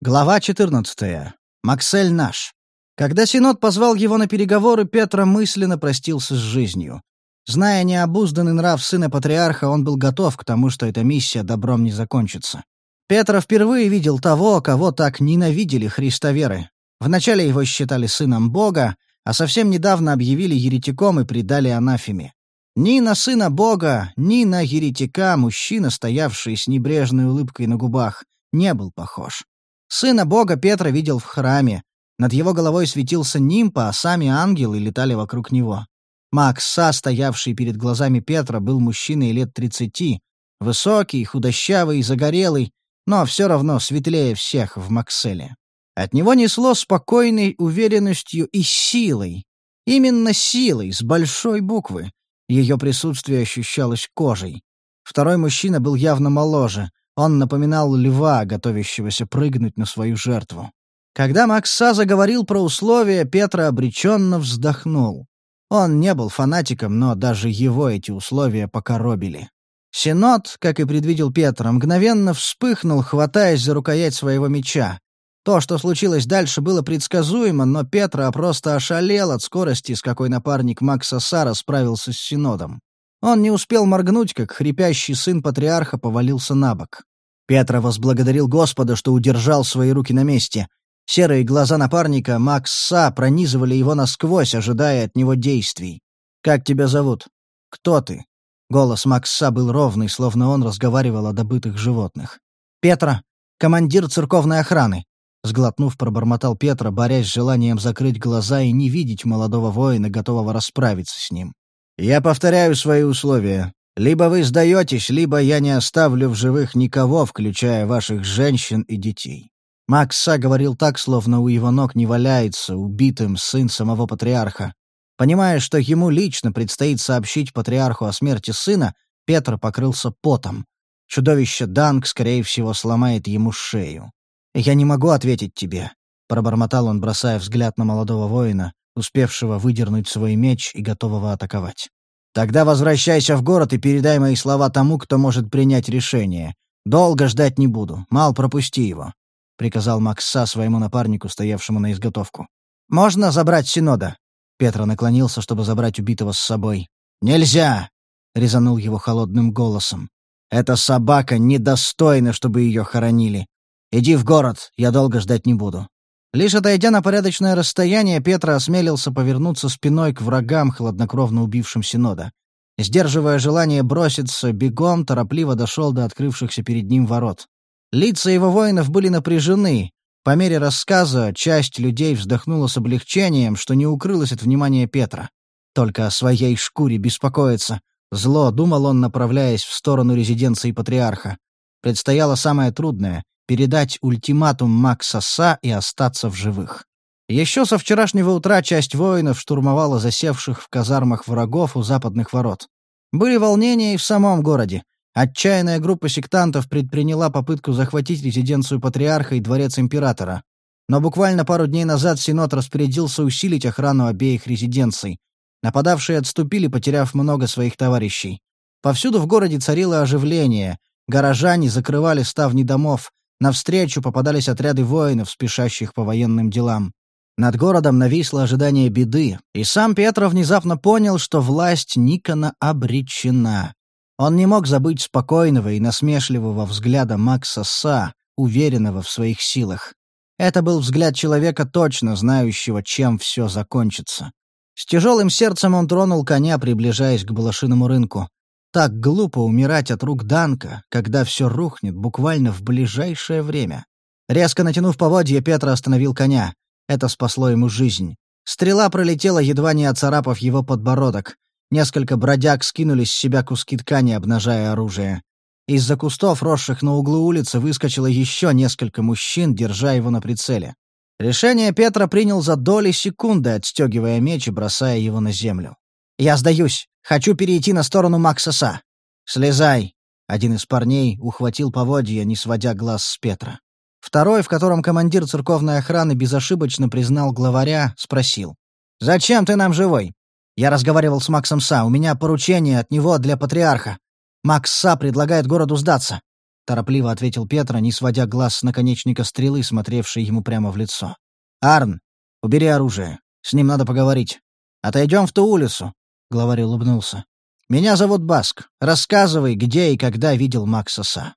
Глава 14. Максель наш. Когда Синод позвал его на переговоры, Петра мысленно простился с жизнью. Зная необузданный нрав сына патриарха, он был готов к тому, что эта миссия добром не закончится. Петра впервые видел того, кого так ненавидели христоверы. Вначале его считали сыном Бога, а совсем недавно объявили еретиком и предали анафеме. Ни на сына Бога, ни на еретика мужчина, стоявший с небрежной улыбкой на губах, не был похож. Сына бога Петра видел в храме. Над его головой светился нимпа, а сами ангелы летали вокруг него. Макса, стоявший перед глазами Петра, был мужчиной лет тридцати, высокий, худощавый, загорелый, но все равно светлее всех в Макселе. От него несло спокойной уверенностью и силой. Именно силой, с большой буквы. Ее присутствие ощущалось кожей. Второй мужчина был явно моложе, он напоминал льва, готовящегося прыгнуть на свою жертву. Когда Макса заговорил про условия, Петра обреченно вздохнул. Он не был фанатиком, но даже его эти условия покоробили. Синод, как и предвидел Петра, мгновенно вспыхнул, хватаясь за рукоять своего меча. То, что случилось дальше, было предсказуемо, но Петра просто ошалел от скорости, с какой напарник Макса Сара справился с Синодом. Он не успел моргнуть, как хрипящий сын патриарха повалился на бок. Петра возблагодарил Господа, что удержал свои руки на месте. Серые глаза напарника Макса пронизывали его насквозь, ожидая от него действий. «Как тебя зовут? Кто ты?» Голос Макса был ровный, словно он разговаривал о добытых животных. «Петра, командир церковной охраны», — сглотнув, пробормотал Петра, борясь с желанием закрыть глаза и не видеть молодого воина, готового расправиться с ним. «Я повторяю свои условия. Либо вы сдаетесь, либо я не оставлю в живых никого, включая ваших женщин и детей». Макса говорил так, словно у его ног не валяется убитым сын самого патриарха. Понимая, что ему лично предстоит сообщить патриарху о смерти сына, Петр покрылся потом. Чудовище Данг, скорее всего, сломает ему шею. «Я не могу ответить тебе», — пробормотал он, бросая взгляд на молодого воина, успевшего выдернуть свой меч и готового атаковать. Тогда возвращайся в город и передай мои слова тому, кто может принять решение. Долго ждать не буду. Мал, пропусти его», — приказал Макса своему напарнику, стоявшему на изготовку. «Можно забрать Синода?» Петра наклонился, чтобы забрать убитого с собой. «Нельзя!» — резанул его холодным голосом. «Эта собака недостойна, чтобы ее хоронили. Иди в город, я долго ждать не буду». Лишь отойдя на порядочное расстояние, Петра осмелился повернуться спиной к врагам, хладнокровно убившим Синода. Сдерживая желание броситься, бегом торопливо дошел до открывшихся перед ним ворот. Лица его воинов были напряжены. По мере рассказа часть людей вздохнула с облегчением, что не укрылось от внимания Петра. Только о своей шкуре беспокоиться. Зло, думал он, направляясь в сторону резиденции патриарха. Предстояло самое трудное передать ультиматум Макса Са и остаться в живых. Еще со вчерашнего утра часть воинов штурмовала засевших в казармах врагов у западных ворот. Были волнения и в самом городе. Отчаянная группа сектантов предприняла попытку захватить резиденцию патриарха и дворец императора. Но буквально пару дней назад Синод распорядился усилить охрану обеих резиденций. Нападавшие отступили, потеряв много своих товарищей. Повсюду в городе царило оживление. Горожане закрывали ставни домов, Навстречу попадались отряды воинов, спешащих по военным делам. Над городом нависло ожидание беды, и сам Петро внезапно понял, что власть Никона обречена. Он не мог забыть спокойного и насмешливого взгляда Макса Са, уверенного в своих силах. Это был взгляд человека, точно знающего, чем все закончится. С тяжелым сердцем он тронул коня, приближаясь к балашиному рынку. Так глупо умирать от рук Данка, когда все рухнет буквально в ближайшее время. Резко натянув поводья, Петра остановил коня. Это спасло ему жизнь. Стрела пролетела, едва не оцарапав его подбородок. Несколько бродяг скинули с себя куски ткани, обнажая оружие. Из-за кустов, росших на углу улицы, выскочило еще несколько мужчин, держа его на прицеле. Решение Петра принял за доли секунды, отстегивая меч и бросая его на землю. «Я сдаюсь. Хочу перейти на сторону Максаса. Слезай!» Один из парней ухватил поводья, не сводя глаз с Петра. Второй, в котором командир церковной охраны безошибочно признал главаря, спросил. «Зачем ты нам живой?» Я разговаривал с Максом Са. У меня поручение от него для патриарха. Макс Са предлагает городу сдаться. торопливо ответил Петра, не сводя глаз с наконечника стрелы, смотревшей ему прямо в лицо. «Арн, убери оружие. С ним надо поговорить. Отойдем в ту улицу», — главарь улыбнулся. «Меня зовут Баск. Рассказывай, где и когда видел Макса Са».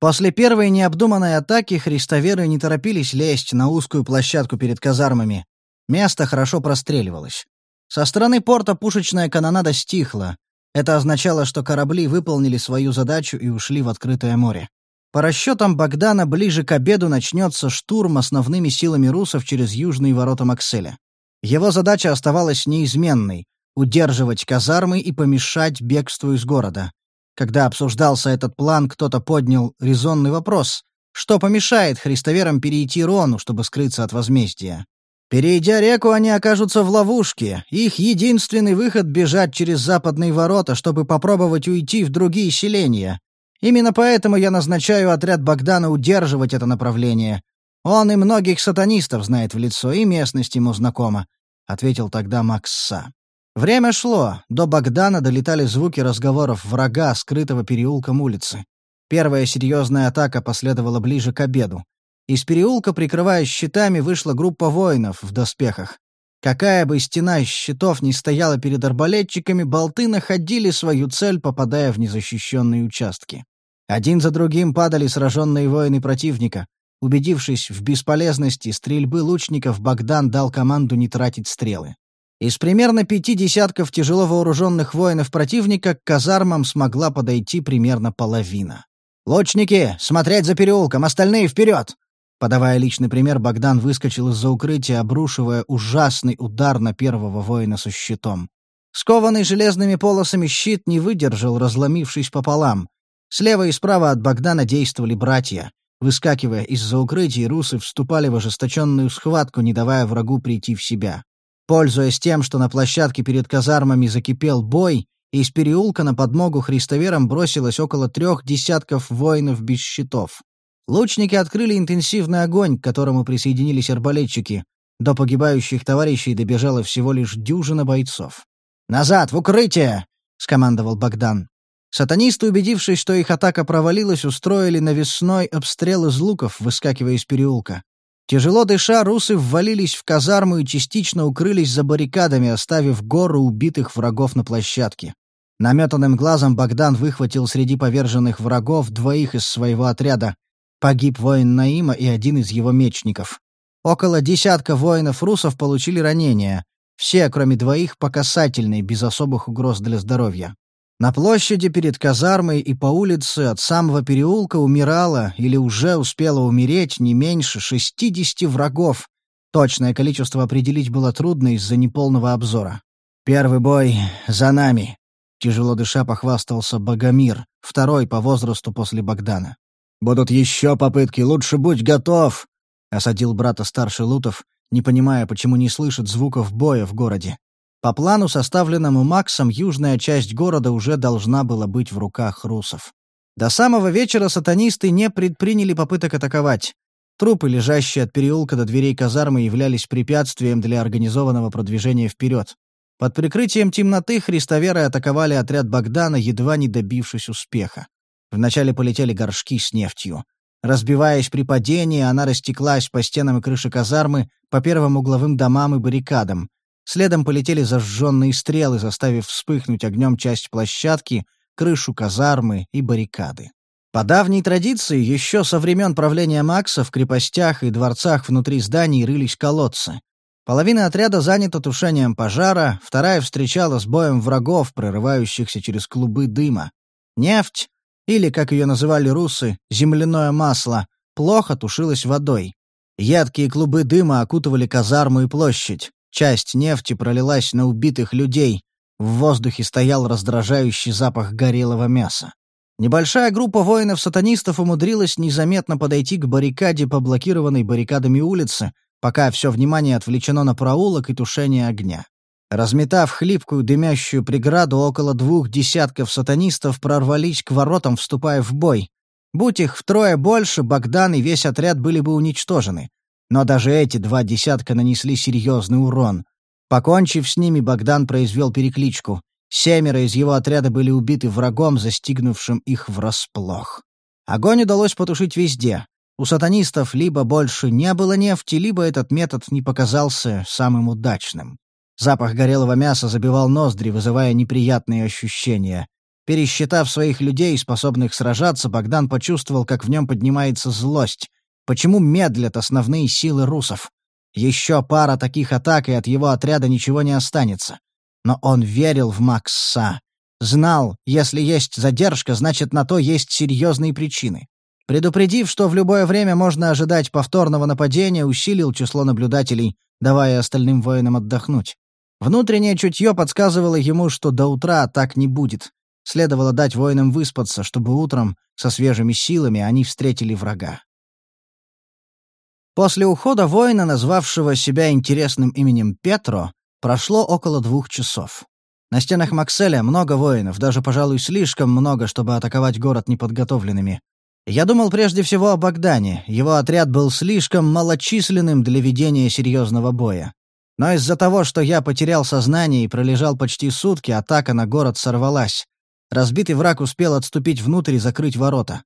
После первой необдуманной атаки христоверы не торопились лезть на узкую площадку перед казармами. Место хорошо простреливалось. Со стороны порта пушечная канонада стихла. Это означало, что корабли выполнили свою задачу и ушли в открытое море. По расчетам Богдана, ближе к обеду начнется штурм основными силами русов через южные ворота Макселя. Его задача оставалась неизменной — удерживать казармы и помешать бегству из города. Когда обсуждался этот план, кто-то поднял резонный вопрос. Что помешает христоверам перейти Рону, чтобы скрыться от возмездия? Перейдя реку, они окажутся в ловушке. Их единственный выход — бежать через западные ворота, чтобы попробовать уйти в другие селения. Именно поэтому я назначаю отряд Богдана удерживать это направление. Он и многих сатанистов знает в лицо, и местность ему знакома», — ответил тогда Макса. Время шло, до Богдана долетали звуки разговоров врага, скрытого переулком улицы. Первая серьезная атака последовала ближе к обеду. Из переулка, прикрываясь щитами, вышла группа воинов в доспехах. Какая бы стена из щитов ни стояла перед арбалетчиками, болты находили свою цель, попадая в незащищенные участки. Один за другим падали сраженные воины противника. Убедившись в бесполезности стрельбы лучников, Богдан дал команду не тратить стрелы. Из примерно пяти десятков тяжело вооруженных воинов противника к казармам смогла подойти примерно половина. «Лучники, смотреть за переулком, остальные вперед!» Подавая личный пример, Богдан выскочил из-за укрытия, обрушивая ужасный удар на первого воина со щитом. Скованный железными полосами щит не выдержал, разломившись пополам. Слева и справа от Богдана действовали братья. Выскакивая из-за укрытий, русы вступали в ожесточенную схватку, не давая врагу прийти в себя. Пользуясь тем, что на площадке перед казармами закипел бой, из переулка на подмогу христоверам бросилось около трех десятков воинов без щитов. Лучники открыли интенсивный огонь, к которому присоединились арбалетчики. До погибающих товарищей добежало всего лишь дюжина бойцов. «Назад, в укрытие!» — скомандовал Богдан. Сатанисты, убедившись, что их атака провалилась, устроили навесной обстрел из луков, выскакивая из переулка. Тяжело дыша, русы ввалились в казарму и частично укрылись за баррикадами, оставив гору убитых врагов на площадке. Наметанным глазом Богдан выхватил среди поверженных врагов двоих из своего отряда. Погиб воин Наима и один из его мечников. Около десятка воинов-русов получили ранения. Все, кроме двоих, по касательной, без особых угроз для здоровья. На площади перед казармой и по улице от самого переулка умирало или уже успело умереть не меньше 60 врагов. Точное количество определить было трудно из-за неполного обзора. «Первый бой за нами», — тяжело дыша похвастался Богомир, второй по возрасту после Богдана. «Будут еще попытки, лучше будь готов», — осадил брата старший Лутов, не понимая, почему не слышит звуков боя в городе. По плану, составленному Максом, южная часть города уже должна была быть в руках русов. До самого вечера сатанисты не предприняли попыток атаковать. Трупы, лежащие от переулка до дверей казармы, являлись препятствием для организованного продвижения вперед. Под прикрытием темноты христоверы атаковали отряд Богдана, едва не добившись успеха. Вначале полетели горшки с нефтью. Разбиваясь при падении, она растеклась по стенам и крыше казармы, по первым угловым домам и баррикадам. Следом полетели зажженные стрелы, заставив вспыхнуть огнем часть площадки, крышу казармы и баррикады. По давней традиции, еще со времен правления Макса в крепостях и дворцах внутри зданий рылись колодцы. Половина отряда занята тушением пожара, вторая встречала с боем врагов, прорывающихся через клубы дыма. Нефть, или, как ее называли русы, земляное масло, плохо тушилась водой. Едкие клубы дыма окутывали казарму и площадь. Часть нефти пролилась на убитых людей. В воздухе стоял раздражающий запах горелого мяса. Небольшая группа воинов-сатанистов умудрилась незаметно подойти к баррикаде по блокированной баррикадами улице, пока все внимание отвлечено на проулок и тушение огня. Разметав хлипкую дымящую преграду, около двух десятков сатанистов прорвались к воротам, вступая в бой. Будь их втрое больше, Богдан и весь отряд были бы уничтожены. Но даже эти два десятка нанесли серьезный урон. Покончив с ними, Богдан произвел перекличку. Семеро из его отряда были убиты врагом, застигнувшим их врасплох. Огонь удалось потушить везде. У сатанистов либо больше не было нефти, либо этот метод не показался самым удачным. Запах горелого мяса забивал ноздри, вызывая неприятные ощущения. Пересчитав своих людей, способных сражаться, Богдан почувствовал, как в нем поднимается злость. Почему медлят основные силы русов? Еще пара таких атак, и от его отряда ничего не останется. Но он верил в Макса. Знал, если есть задержка, значит, на то есть серьезные причины. Предупредив, что в любое время можно ожидать повторного нападения, усилил число наблюдателей, давая остальным воинам отдохнуть. Внутреннее чутье подсказывало ему, что до утра так не будет. Следовало дать воинам выспаться, чтобы утром, со свежими силами, они встретили врага. После ухода воина, назвавшего себя интересным именем Петро, прошло около двух часов. На стенах Макселя много воинов, даже, пожалуй, слишком много, чтобы атаковать город неподготовленными. Я думал прежде всего о Богдане. Его отряд был слишком малочисленным для ведения серьезного боя. Но из-за того, что я потерял сознание и пролежал почти сутки, атака на город сорвалась. Разбитый враг успел отступить внутрь и закрыть ворота.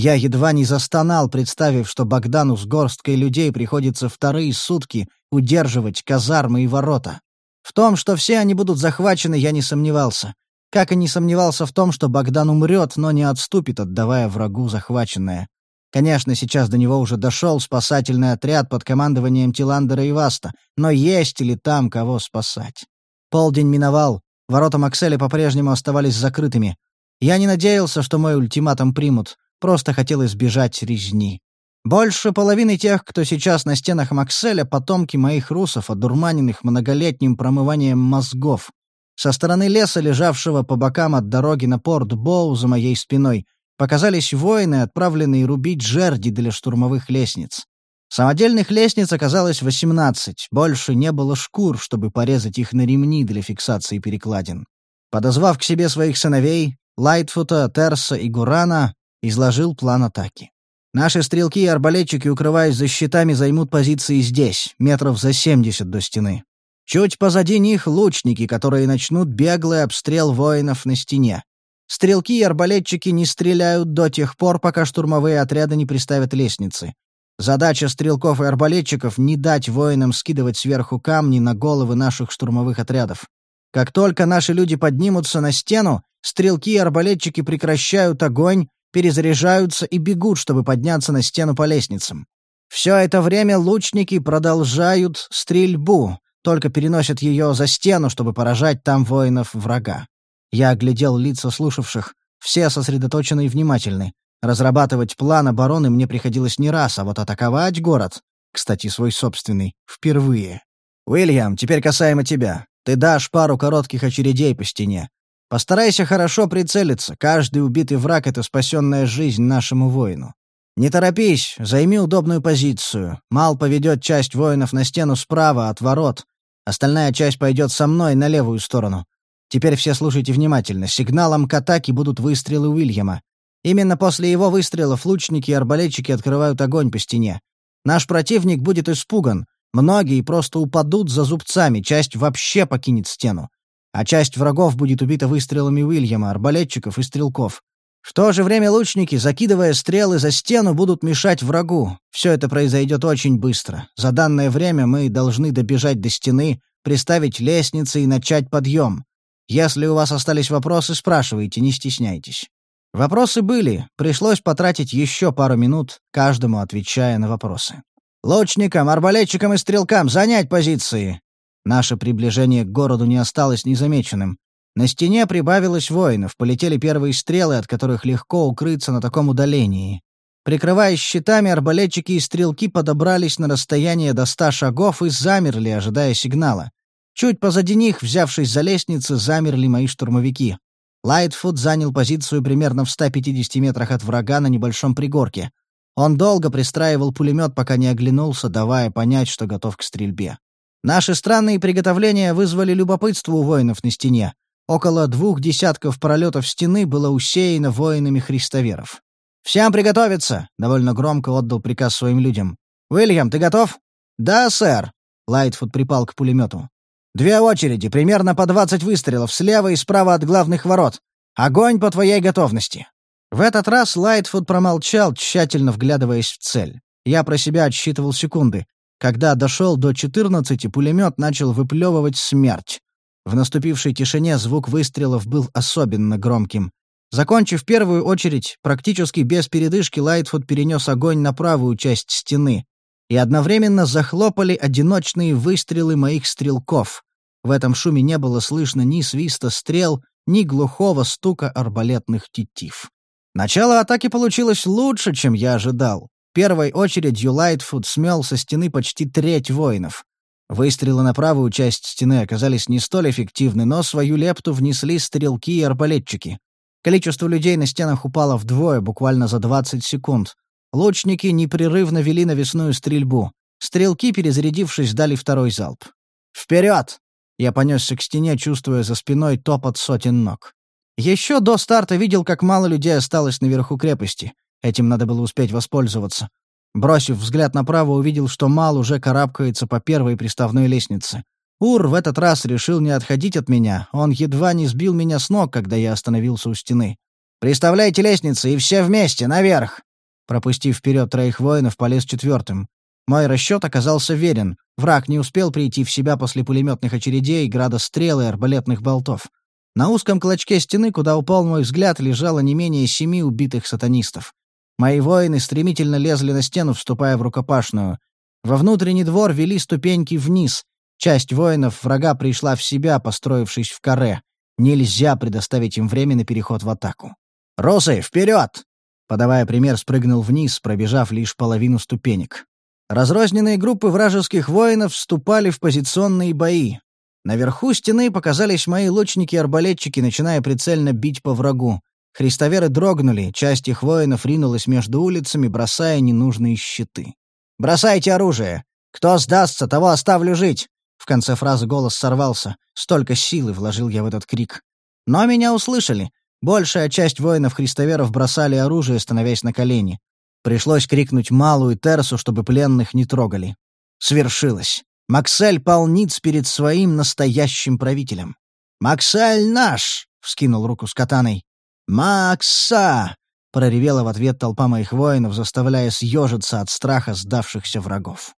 Я едва не застонал, представив, что Богдану с горсткой людей приходится вторые сутки удерживать казармы и ворота. В том, что все они будут захвачены, я не сомневался. Как и не сомневался в том, что Богдан умрет, но не отступит, отдавая врагу захваченное. Конечно, сейчас до него уже дошел спасательный отряд под командованием Тиландера и Васта, но есть ли там кого спасать? Полдень миновал, Ворота Макселя по-прежнему оставались закрытыми. Я не надеялся, что мой ультиматум примут, просто хотел избежать резни. Больше половины тех, кто сейчас на стенах Макселя, потомки моих русов, одурманенных многолетним промыванием мозгов. Со стороны леса, лежавшего по бокам от дороги на порт Боу за моей спиной, показались воины, отправленные рубить жерди для штурмовых лестниц. Самодельных лестниц оказалось 18, больше не было шкур, чтобы порезать их на ремни для фиксации перекладин. Подозвав к себе своих сыновей, Лайтфута, Терса и Гурана, изложил план атаки. Наши стрелки и арбалетчики, укрываясь за щитами, займут позиции здесь, метров за 70 до стены. Чуть позади них лучники, которые начнут беглый обстрел воинов на стене. Стрелки и арбалетчики не стреляют до тех пор, пока штурмовые отряды не приставят лестницы. Задача стрелков и арбалетчиков — не дать воинам скидывать сверху камни на головы наших штурмовых отрядов. Как только наши люди поднимутся на стену, стрелки и арбалетчики прекращают огонь, перезаряжаются и бегут, чтобы подняться на стену по лестницам. Все это время лучники продолжают стрельбу, только переносят ее за стену, чтобы поражать там воинов врага. Я оглядел лица слушавших, все сосредоточены и внимательны. Разрабатывать план обороны мне приходилось не раз, а вот атаковать город, кстати, свой собственный, впервые. «Уильям, теперь касаемо тебя. Ты дашь пару коротких очередей по стене. Постарайся хорошо прицелиться. Каждый убитый враг — это спасенная жизнь нашему воину. Не торопись, займи удобную позицию. Мал поведет часть воинов на стену справа от ворот. Остальная часть пойдет со мной на левую сторону. Теперь все слушайте внимательно. Сигналом к атаке будут выстрелы Уильяма. Именно после его выстрелов лучники и арбалетчики открывают огонь по стене. Наш противник будет испуган. Многие просто упадут за зубцами, часть вообще покинет стену. А часть врагов будет убита выстрелами Уильяма, арбалетчиков и стрелков. В то же время лучники, закидывая стрелы за стену, будут мешать врагу. Все это произойдет очень быстро. За данное время мы должны добежать до стены, приставить лестницы и начать подъем. Если у вас остались вопросы, спрашивайте, не стесняйтесь. Вопросы были, пришлось потратить еще пару минут, каждому отвечая на вопросы. «Лучникам, арбалетчикам и стрелкам занять позиции!» Наше приближение к городу не осталось незамеченным. На стене прибавилось воинов, полетели первые стрелы, от которых легко укрыться на таком удалении. Прикрываясь щитами, арбалетчики и стрелки подобрались на расстояние до ста шагов и замерли, ожидая сигнала. Чуть позади них, взявшись за лестницы, замерли мои штурмовики. Лайтфуд занял позицию примерно в 150 метрах от врага на небольшом пригорке. Он долго пристраивал пулемет, пока не оглянулся, давая понять, что готов к стрельбе. Наши странные приготовления вызвали любопытство у воинов на стене. Около двух десятков пролетов стены было усеяно воинами христоверов. «Всем приготовиться!» — довольно громко отдал приказ своим людям. «Уильям, ты готов?» «Да, сэр!» — Лайтфуд припал к пулемету. Две очереди, примерно по двадцать выстрелов, слева и справа от главных ворот. Огонь по твоей готовности!» В этот раз Лайтфуд промолчал, тщательно вглядываясь в цель. Я про себя отсчитывал секунды. Когда дошел до 14, пулемет начал выплевывать смерть. В наступившей тишине звук выстрелов был особенно громким. Закончив первую очередь, практически без передышки Лайтфуд перенес огонь на правую часть стены. И одновременно захлопали одиночные выстрелы моих стрелков. В этом шуме не было слышно ни свиста стрел, ни глухого стука арбалетных тетив. Начало атаки получилось лучше, чем я ожидал. Первой очередью Лайтфуд смел со стены почти треть воинов. Выстрелы на правую часть стены оказались не столь эффективны, но свою лепту внесли стрелки и арбалетчики. Количество людей на стенах упало вдвое, буквально за 20 секунд. Лучники непрерывно вели навесную стрельбу. Стрелки, перезарядившись, дали второй залп. «Вперед!» Я понесся к стене, чувствуя за спиной топот сотен ног. Еще до старта видел, как мало людей осталось наверху крепости. Этим надо было успеть воспользоваться. Бросив взгляд направо, увидел, что Мал уже карабкается по первой приставной лестнице. Ур в этот раз решил не отходить от меня. Он едва не сбил меня с ног, когда я остановился у стены. «Приставляйте лестницы, и все вместе, наверх!» Пропустив вперед троих воинов, полез четвертым. Мой расчет оказался верен. Враг не успел прийти в себя после пулеметных очередей, града стрел и арбалетных болтов. На узком клочке стены, куда упал мой взгляд, лежало не менее семи убитых сатанистов. Мои воины стремительно лезли на стену, вступая в рукопашную. Во внутренний двор вели ступеньки вниз. Часть воинов врага пришла в себя, построившись в каре. Нельзя предоставить им время на переход в атаку. «Русы, вперед!» Подавая пример, спрыгнул вниз, пробежав лишь половину ступенек. Разрозненные группы вражеских воинов вступали в позиционные бои. Наверху стены показались мои лучники-арбалетчики, начиная прицельно бить по врагу. Христоверы дрогнули, часть их воинов ринулась между улицами, бросая ненужные щиты. «Бросайте оружие! Кто сдастся, того оставлю жить!» В конце фразы голос сорвался. Столько силы вложил я в этот крик. Но меня услышали. Большая часть воинов-христоверов бросали оружие, становясь на колени. Пришлось крикнуть Малу и Терсу, чтобы пленных не трогали. Свершилось. Максель полниц перед своим настоящим правителем. «Максель наш!» — вскинул руку с катаной. «Макса!» — проревела в ответ толпа моих воинов, заставляя съежиться от страха сдавшихся врагов.